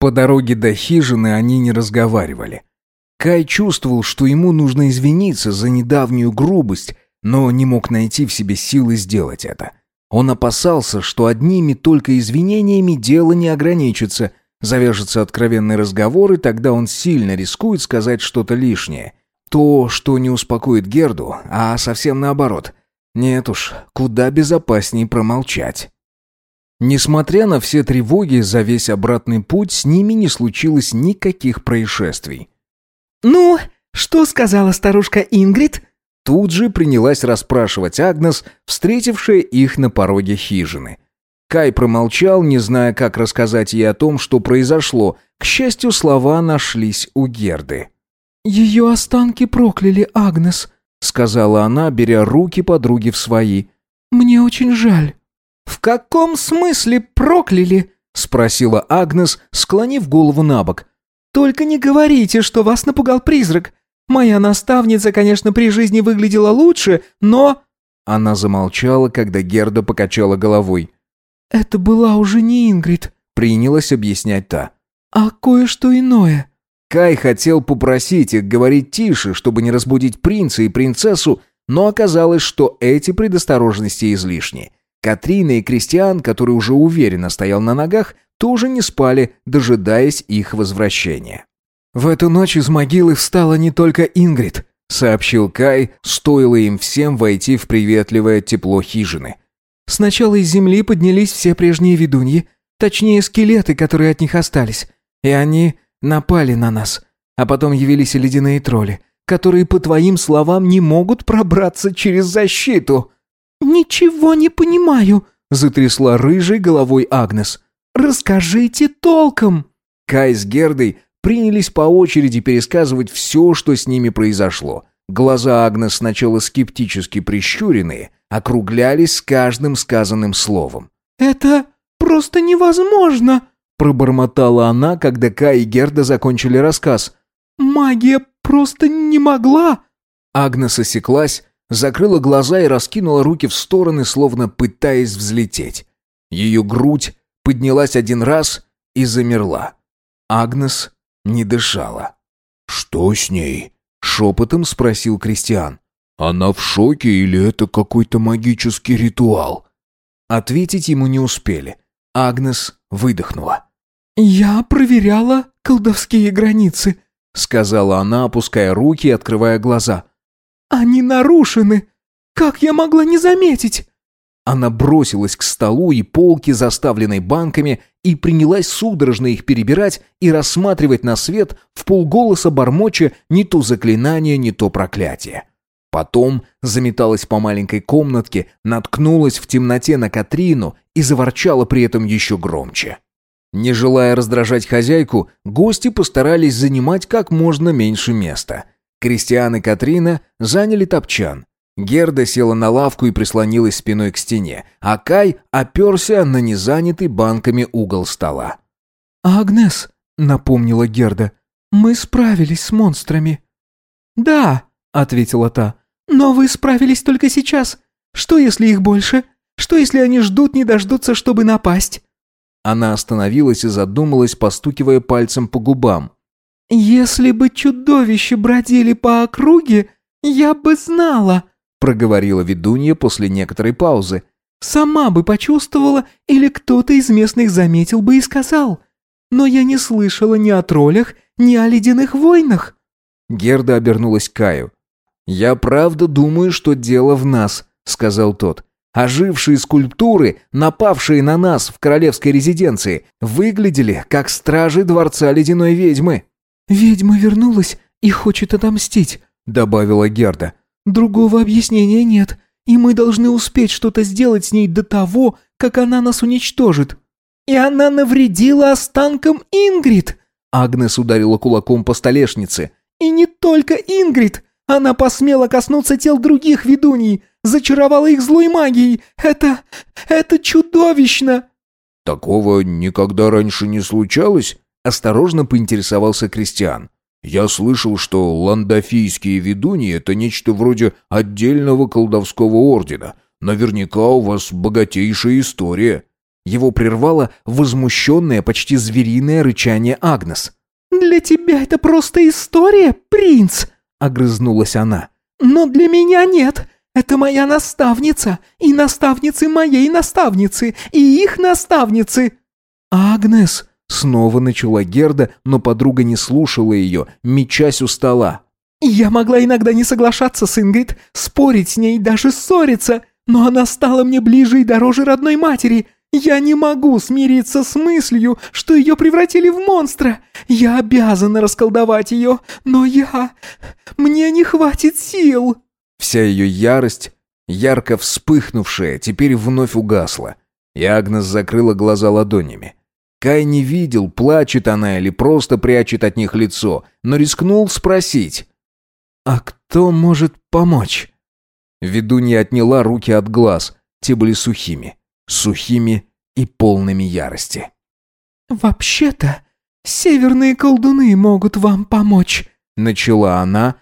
По дороге до хижины они не разговаривали. Кай чувствовал, что ему нужно извиниться за недавнюю грубость, но не мог найти в себе силы сделать это. Он опасался, что одними только извинениями дело не ограничится, завяжется откровенный разговор, и тогда он сильно рискует сказать что-то лишнее. То, что не успокоит Герду, а совсем наоборот. Нет уж, куда безопаснее промолчать. Несмотря на все тревоги за весь обратный путь, с ними не случилось никаких происшествий. «Ну, что сказала старушка Ингрид?» Тут же принялась расспрашивать Агнес, встретившая их на пороге хижины. Кай промолчал, не зная, как рассказать ей о том, что произошло. К счастью, слова нашлись у Герды. «Ее останки прокляли Агнес», — сказала она, беря руки подруги в свои. «Мне очень жаль». «В каком смысле прокляли?» — спросила Агнес, склонив голову на бок. «Только не говорите, что вас напугал призрак. Моя наставница, конечно, при жизни выглядела лучше, но...» Она замолчала, когда Герда покачала головой. «Это была уже не Ингрид», — принялась объяснять та. «А кое-что иное». Кай хотел попросить их говорить тише, чтобы не разбудить принца и принцессу, но оказалось, что эти предосторожности излишни. Катрина и Кристиан, который уже уверенно стоял на ногах, тоже не спали, дожидаясь их возвращения. «В эту ночь из могилы встала не только Ингрид», — сообщил Кай, стоило им всем войти в приветливое тепло хижины. «Сначала из земли поднялись все прежние ведуньи, точнее скелеты, которые от них остались, и они напали на нас. А потом явились ледяные тролли, которые, по твоим словам, не могут пробраться через защиту». «Ничего не понимаю», — затрясла рыжей головой Агнес. «Расскажите толком». Кай с Гердой принялись по очереди пересказывать все, что с ними произошло. Глаза Агнес сначала скептически прищуренные, округлялись с каждым сказанным словом. «Это просто невозможно!» Пробормотала она, когда Кай и Герда закончили рассказ. «Магия просто не могла!» Агнес осеклась, закрыла глаза и раскинула руки в стороны, словно пытаясь взлететь. Ее грудь поднялась один раз и замерла. Агнес не дышала. «Что с ней?» — шепотом спросил Кристиан. «Она в шоке или это какой-то магический ритуал?» Ответить ему не успели. Агнес выдохнула. «Я проверяла колдовские границы», — сказала она, опуская руки и открывая глаза. «Они нарушены. Как я могла не заметить?» Она бросилась к столу и полке, заставленной банками, и принялась судорожно их перебирать и рассматривать на свет в полголоса бормоча не то заклинание, не то проклятие. Потом заметалась по маленькой комнатке, наткнулась в темноте на Катрину и заворчала при этом еще громче. Не желая раздражать хозяйку, гости постарались занимать как можно меньше места. Кристиан и Катрина заняли топчан. Герда села на лавку и прислонилась спиной к стене, а Кай оперся на незанятый банками угол стола. «Агнес», — напомнила Герда, — «мы справились с монстрами». «Да», — ответила та, — «но вы справились только сейчас. Что, если их больше? Что, если они ждут, не дождутся, чтобы напасть?» Она остановилась и задумалась, постукивая пальцем по губам. «Если бы чудовища бродили по округе, я бы знала», — проговорила ведунья после некоторой паузы. «Сама бы почувствовала, или кто-то из местных заметил бы и сказал. Но я не слышала ни о троллях, ни о ледяных войнах». Герда обернулась к Каю. «Я правда думаю, что дело в нас», — сказал тот. Ожившие скульптуры, напавшие на нас в королевской резиденции, выглядели как стражи дворца ледяной ведьмы. «Ведьма вернулась и хочет отомстить», — добавила Герда. «Другого объяснения нет, и мы должны успеть что-то сделать с ней до того, как она нас уничтожит». «И она навредила останкам Ингрид!» Агнес ударила кулаком по столешнице. «И не только Ингрид! Она посмела коснуться тел других ведуней, зачаровала их злой магией. Это... это чудовищно!» «Такого никогда раньше не случалось?» — осторожно поинтересовался Кристиан. «Я слышал, что ландафийские ведуньи — это нечто вроде отдельного колдовского ордена. Наверняка у вас богатейшая история». Его прервало возмущенное, почти звериное рычание Агнес. «Для тебя это просто история, принц!» — огрызнулась она. «Но для меня нет. Это моя наставница, и наставницы моей наставницы, и их наставницы!» «Агнес!» — снова начала Герда, но подруга не слушала ее, мечась у стола. «Я могла иногда не соглашаться с Ингрид, спорить с ней, даже ссориться, но она стала мне ближе и дороже родной матери. Я не могу смириться с мыслью, что ее превратили в монстра. Я обязана расколдовать ее, но я... Мне не хватит сил». Вся ее ярость, ярко вспыхнувшая, теперь вновь угасла, и Агнес закрыла глаза ладонями. Кай не видел, плачет она или просто прячет от них лицо, но рискнул спросить. «А кто может помочь?» Ведунья отняла руки от глаз, те были сухими, сухими и полными ярости. «Вообще-то, северные колдуны могут вам помочь», — начала она.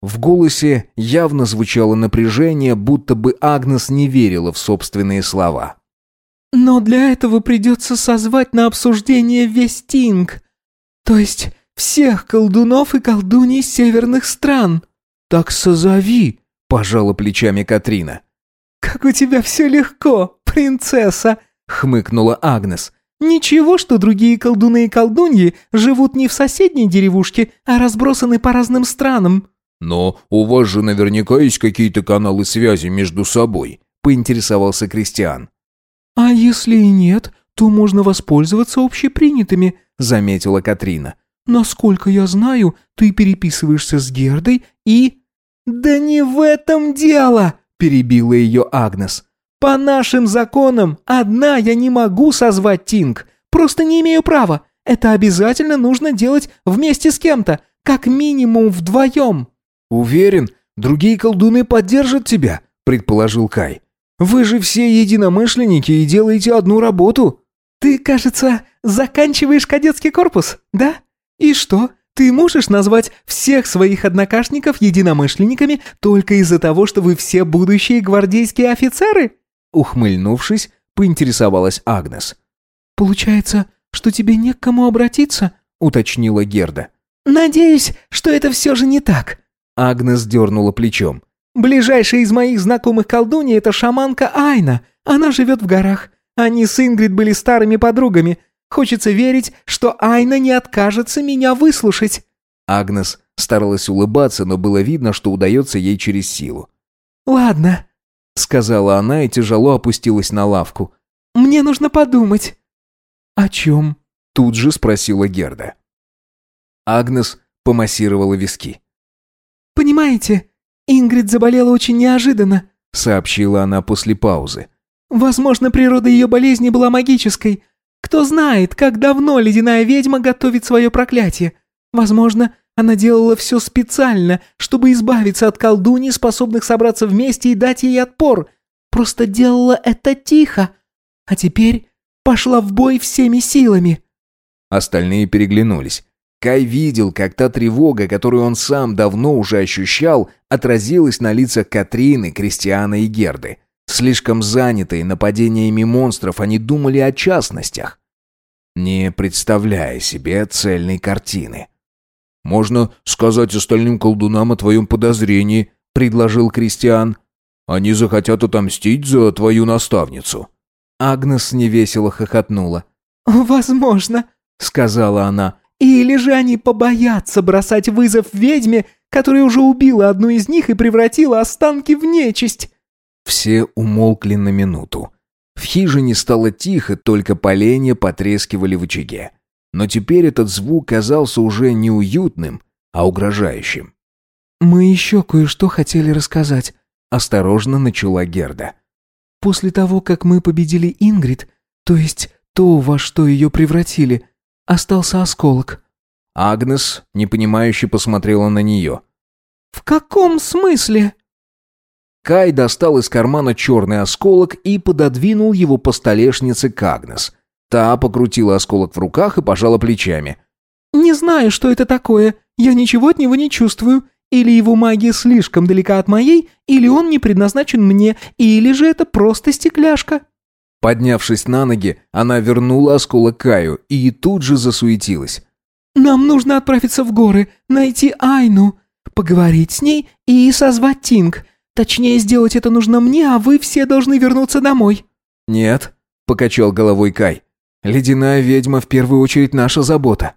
В голосе явно звучало напряжение, будто бы Агнес не верила в собственные слова. «Но для этого придется созвать на обсуждение весь Тинг, то есть всех колдунов и колдуней северных стран». «Так созови», — пожала плечами Катрина. «Как у тебя все легко, принцесса!» — хмыкнула Агнес. «Ничего, что другие колдуны и колдуньи живут не в соседней деревушке, а разбросаны по разным странам». «Но у вас же наверняка есть какие-то каналы связи между собой», — поинтересовался Кристиан. «А если и нет, то можно воспользоваться общепринятыми», — заметила Катрина. «Насколько я знаю, ты переписываешься с Гердой и...» «Да не в этом дело!» – перебила ее Агнес. «По нашим законам, одна я не могу созвать Тинг. Просто не имею права. Это обязательно нужно делать вместе с кем-то, как минимум вдвоем». «Уверен, другие колдуны поддержат тебя», – предположил Кай. «Вы же все единомышленники и делаете одну работу». «Ты, кажется, заканчиваешь кадетский корпус, да? И что, ты можешь назвать всех своих однокашников единомышленниками только из-за того, что вы все будущие гвардейские офицеры?» Ухмыльнувшись, поинтересовалась Агнес. «Получается, что тебе не к кому обратиться?» уточнила Герда. «Надеюсь, что это все же не так». Агнес дернула плечом. «Ближайшая из моих знакомых колдуней – это шаманка Айна. Она живет в горах. Они с Ингрид были старыми подругами. Хочется верить, что Айна не откажется меня выслушать». Агнес старалась улыбаться, но было видно, что удается ей через силу. «Ладно», — сказала она и тяжело опустилась на лавку. «Мне нужно подумать». «О чем?» — тут же спросила Герда. Агнес помассировала виски. «Понимаете, Ингрид заболела очень неожиданно», — сообщила она после паузы. «Возможно, природа ее болезни была магической, кто знает, как давно ледяная ведьма готовит свое проклятие. Возможно, она делала все специально, чтобы избавиться от колдуний, способных собраться вместе и дать ей отпор. Просто делала это тихо. А теперь пошла в бой всеми силами. Остальные переглянулись. Кай видел, как та тревога, которую он сам давно уже ощущал, отразилась на лицах Катрины, Кристиана и Герды. Слишком занятые нападениями монстров, они думали о частностях, не представляя себе цельной картины. «Можно сказать остальным колдунам о твоем подозрении», — предложил Кристиан. «Они захотят отомстить за твою наставницу». Агнес невесело хохотнула. «Возможно», — сказала она. «Или же они побоятся бросать вызов ведьме, которая уже убила одну из них и превратила останки в нечисть». Все умолкли на минуту. В хижине стало тихо, только поленья потрескивали в очаге. Но теперь этот звук казался уже не уютным, а угрожающим. «Мы еще кое-что хотели рассказать», — осторожно начала Герда. «После того, как мы победили Ингрид, то есть то, во что ее превратили, остался осколок». Агнес, непонимающе, посмотрела на нее. «В каком смысле?» Кай достал из кармана черный осколок и пододвинул его по столешнице к Агнес. Та покрутила осколок в руках и пожала плечами. «Не знаю, что это такое. Я ничего от него не чувствую. Или его магия слишком далека от моей, или он не предназначен мне, или же это просто стекляшка». Поднявшись на ноги, она вернула осколок Каю и тут же засуетилась. «Нам нужно отправиться в горы, найти Айну, поговорить с ней и созвать Тинг. Точнее, сделать это нужно мне, а вы все должны вернуться домой». «Нет», — покачал головой Кай. «Ледяная ведьма в первую очередь наша забота».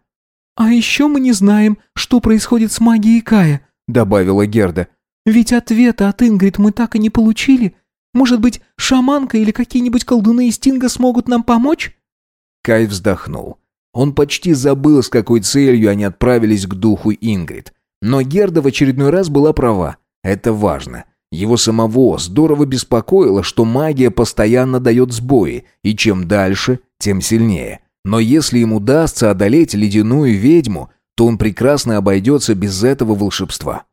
«А еще мы не знаем, что происходит с магией Кая», — добавила Герда. «Ведь ответа от Ингрид мы так и не получили. Может быть, шаманка или какие-нибудь колдуны из Тинга смогут нам помочь?» Кай вздохнул. Он почти забыл, с какой целью они отправились к духу Ингрид. Но Герда в очередной раз была права. Это важно. Его самого здорово беспокоило, что магия постоянно дает сбои, и чем дальше, тем сильнее. Но если ему удастся одолеть ледяную ведьму, то он прекрасно обойдется без этого волшебства.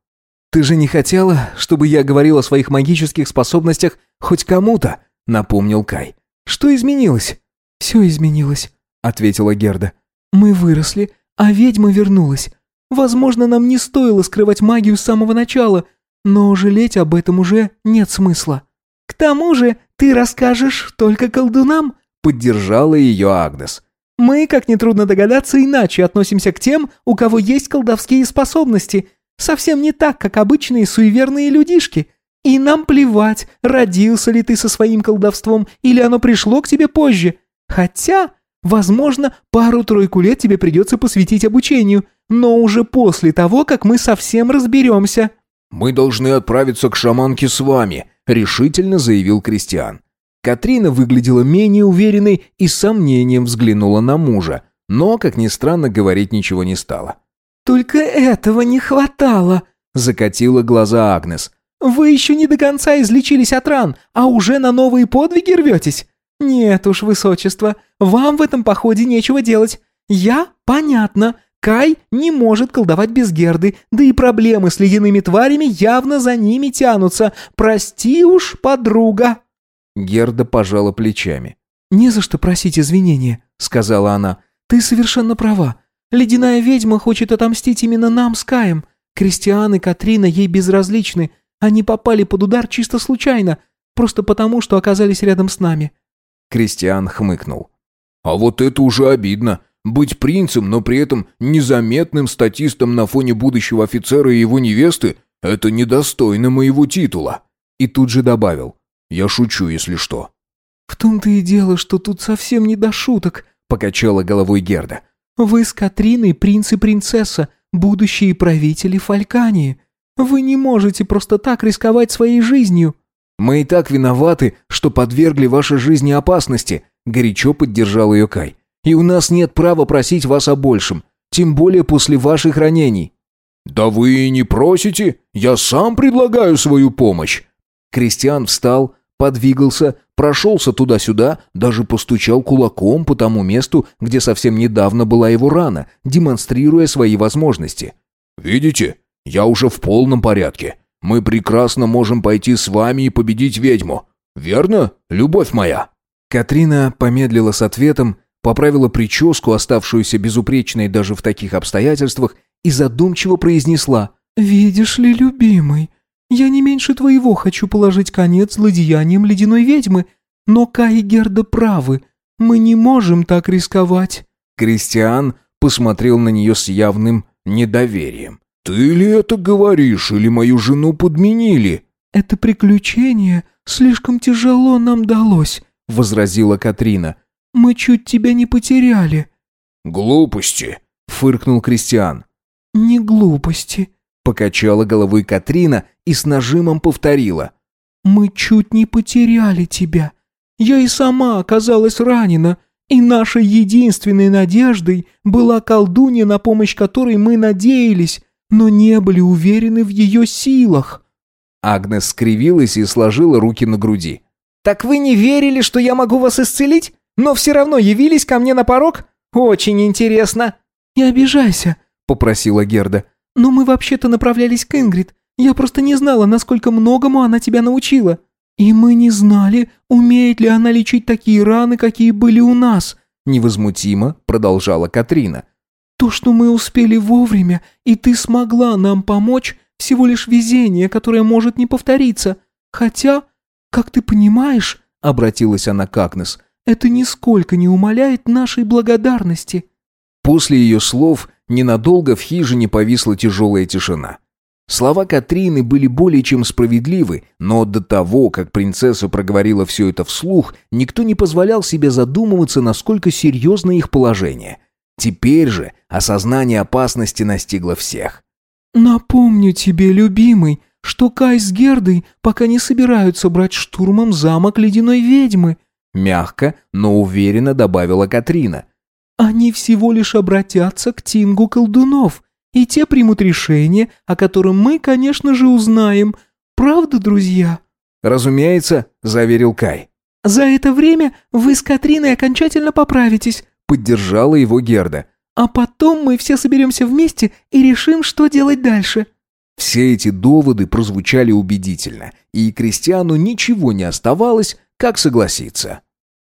«Ты же не хотела, чтобы я говорил о своих магических способностях хоть кому-то?» — напомнил Кай. «Что изменилось?» «Все изменилось», — ответила Герда. «Мы выросли, а ведьма вернулась. Возможно, нам не стоило скрывать магию с самого начала, но жалеть об этом уже нет смысла». «К тому же ты расскажешь только колдунам», — поддержала ее Агнес. «Мы, как нетрудно догадаться, иначе относимся к тем, у кого есть колдовские способности, совсем не так, как обычные суеверные людишки. И нам плевать, родился ли ты со своим колдовством или оно пришло к тебе позже. Хотя, возможно, пару-тройку лет тебе придется посвятить обучению, но уже после того, как мы совсем разберемся». «Мы должны отправиться к шаманке с вами», — решительно заявил Кристиан. Катрина выглядела менее уверенной и с сомнением взглянула на мужа, но, как ни странно, говорить ничего не стала. «Только этого не хватало», — закатила глаза Агнес. «Вы еще не до конца излечились от ран, а уже на новые подвиги рветесь? Нет уж, высочество, вам в этом походе нечего делать. Я, понятно, Кай не может колдовать без Герды, да и проблемы с ледяными тварями явно за ними тянутся. Прости уж, подруга». Герда пожала плечами. «Не за что просить извинения», — сказала она. «Ты совершенно права. Ледяная ведьма хочет отомстить именно нам с Каем. Кристиан и Катрина ей безразличны. Они попали под удар чисто случайно, просто потому, что оказались рядом с нами». Кристиан хмыкнул. «А вот это уже обидно. Быть принцем, но при этом незаметным статистом на фоне будущего офицера и его невесты – это недостойно моего титула». И тут же добавил. «Я шучу, если что». «В том-то и дело, что тут совсем не до шуток», – покачала головой Герда. «Вы с Катриной принц и принцесса, будущие правители Фалькании. Вы не можете просто так рисковать своей жизнью». «Мы и так виноваты, что подвергли вашей жизни опасности», – горячо поддержал ее Кай и у нас нет права просить вас о большем, тем более после ваших ранений». «Да вы и не просите, я сам предлагаю свою помощь». Кристиан встал, подвигался, прошелся туда-сюда, даже постучал кулаком по тому месту, где совсем недавно была его рана, демонстрируя свои возможности. «Видите, я уже в полном порядке. Мы прекрасно можем пойти с вами и победить ведьму. Верно, любовь моя?» Катрина помедлила с ответом, поправила прическу, оставшуюся безупречной даже в таких обстоятельствах, и задумчиво произнесла «Видишь ли, любимый, я не меньше твоего хочу положить конец злодеяниям ледяной ведьмы, но Кай и Герда правы, мы не можем так рисковать». Кристиан посмотрел на нее с явным недоверием. «Ты ли это говоришь, или мою жену подменили?» «Это приключение слишком тяжело нам далось», — возразила Катрина. Мы чуть тебя не потеряли». «Глупости», — фыркнул Кристиан. «Не глупости», — покачала головой Катрина и с нажимом повторила. «Мы чуть не потеряли тебя. Я и сама оказалась ранена, и нашей единственной надеждой была колдунья, на помощь которой мы надеялись, но не были уверены в ее силах». Агнес скривилась и сложила руки на груди. «Так вы не верили, что я могу вас исцелить? но все равно явились ко мне на порог? Очень интересно». «Не обижайся», — попросила Герда. «Но мы вообще-то направлялись к Ингрид. Я просто не знала, насколько многому она тебя научила. И мы не знали, умеет ли она лечить такие раны, какие были у нас», — невозмутимо продолжала Катрина. «То, что мы успели вовремя, и ты смогла нам помочь, всего лишь везение, которое может не повториться. Хотя, как ты понимаешь, — обратилась она к Агнес, — «это нисколько не умаляет нашей благодарности». После ее слов ненадолго в хижине повисла тяжелая тишина. Слова Катрины были более чем справедливы, но до того, как принцесса проговорила все это вслух, никто не позволял себе задумываться, насколько серьезно их положение. Теперь же осознание опасности настигло всех. «Напомню тебе, любимый, что Кай с Гердой пока не собираются брать штурмом замок ледяной ведьмы», мягко, но уверенно добавила Катрина. «Они всего лишь обратятся к Тингу колдунов, и те примут решение, о котором мы, конечно же, узнаем. Правда, друзья?» «Разумеется», — заверил Кай. «За это время вы с Катриной окончательно поправитесь», — поддержала его Герда. «А потом мы все соберемся вместе и решим, что делать дальше». Все эти доводы прозвучали убедительно, и Кристиану ничего не оставалось, как согласиться.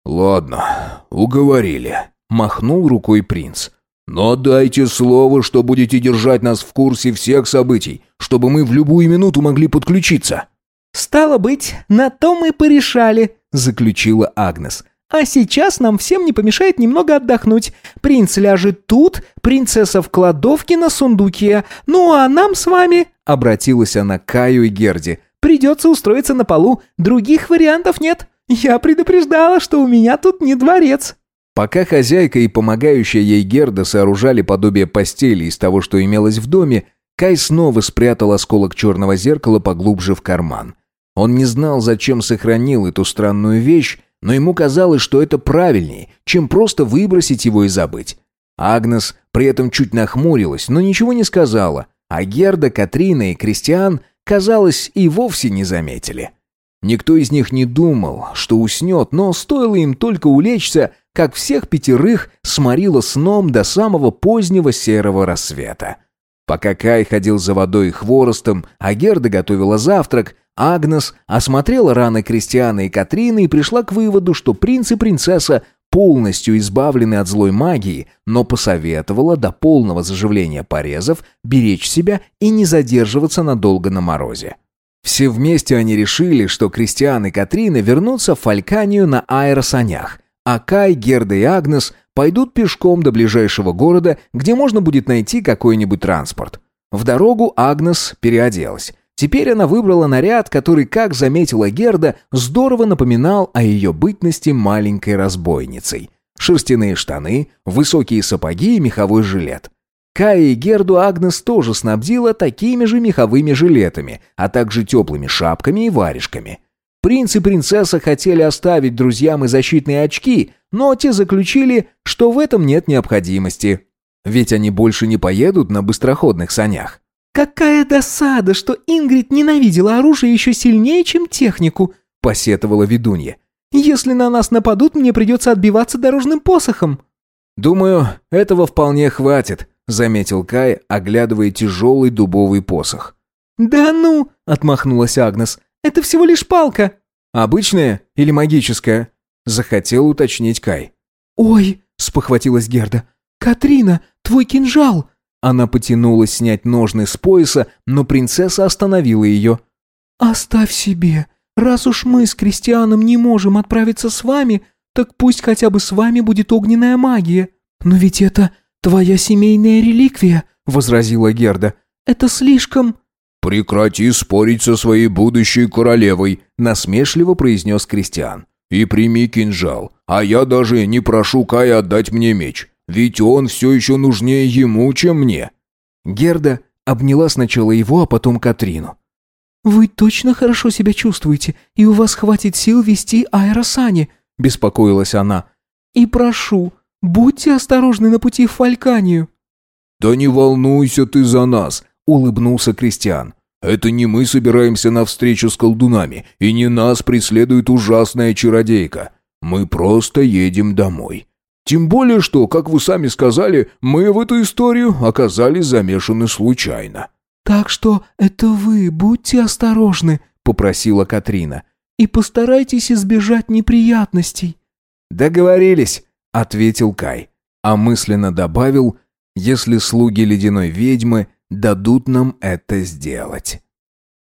«Ладно, уговорили», — махнул рукой принц. Но дайте слово, что будете держать нас в курсе всех событий, чтобы мы в любую минуту могли подключиться». «Стало быть, на то мы порешали», — заключила Агнес. «А сейчас нам всем не помешает немного отдохнуть. Принц ляжет тут, принцесса в кладовке на сундуке. Ну а нам с вами...» — обратилась она к Каю и Герде. «Придется устроиться на полу. Других вариантов нет. Я предупреждала, что у меня тут не дворец». Пока хозяйка и помогающая ей Герда сооружали подобие постели из того, что имелось в доме, Кай снова спрятал осколок черного зеркала поглубже в карман. Он не знал, зачем сохранил эту странную вещь, но ему казалось, что это правильнее, чем просто выбросить его и забыть. Агнес при этом чуть нахмурилась, но ничего не сказала, а Герда, Катрина и Кристиан, казалось, и вовсе не заметили. Никто из них не думал, что уснет, но стоило им только улечься, как всех пятерых сморило сном до самого позднего серого рассвета. Пока Кай ходил за водой и хворостом, а Герда готовила завтрак, Агнес осмотрела раны Кристиана и Катрины и пришла к выводу, что принц и принцесса полностью избавлены от злой магии, но посоветовала до полного заживления порезов беречь себя и не задерживаться надолго на морозе. Все вместе они решили, что Кристиан и Катрина вернутся в Фальканию на аэросанях, а Кай, Герда и Агнес пойдут пешком до ближайшего города, где можно будет найти какой-нибудь транспорт. В дорогу Агнес переоделась. Теперь она выбрала наряд, который, как заметила Герда, здорово напоминал о ее бытности маленькой разбойницей. Шерстяные штаны, высокие сапоги и меховой жилет. Кая и Герду Агнес тоже снабдила такими же меховыми жилетами, а также теплыми шапками и варежками. Принц и принцесса хотели оставить друзьям и защитные очки, но те заключили, что в этом нет необходимости. Ведь они больше не поедут на быстроходных санях. «Какая досада, что Ингрид ненавидела оружие еще сильнее, чем технику», — посетовала ведунья. «Если на нас нападут, мне придется отбиваться дорожным посохом». «Думаю, этого вполне хватит», — заметил Кай, оглядывая тяжелый дубовый посох. «Да ну!» — отмахнулась Агнес. Это всего лишь палка». «Обычная или магическая?» Захотел уточнить Кай. «Ой!» — спохватилась Герда. «Катрина, твой кинжал!» Она потянулась снять ножны с пояса, но принцесса остановила ее. «Оставь себе. Раз уж мы с Кристианом не можем отправиться с вами, так пусть хотя бы с вами будет огненная магия. Но ведь это твоя семейная реликвия», — возразила Герда. «Это слишком...» «Прекрати спорить со своей будущей королевой», — насмешливо произнес Кристиан. «И прими кинжал. А я даже не прошу Кая отдать мне меч, ведь он все еще нужнее ему, чем мне». Герда обняла сначала его, а потом Катрину. «Вы точно хорошо себя чувствуете, и у вас хватит сил вести аэросани», — беспокоилась она. «И прошу, будьте осторожны на пути в Фальканию». «Да не волнуйся ты за нас», — улыбнулся Кристиан. Это не мы собираемся на встречу с колдунами, и не нас преследует ужасная чародейка. Мы просто едем домой. Тем более, что, как вы сами сказали, мы в эту историю оказались замешаны случайно». «Так что это вы, будьте осторожны», — попросила Катрина. «И постарайтесь избежать неприятностей». «Договорились», — ответил Кай, а мысленно добавил, «если слуги ледяной ведьмы дадут нам это сделать.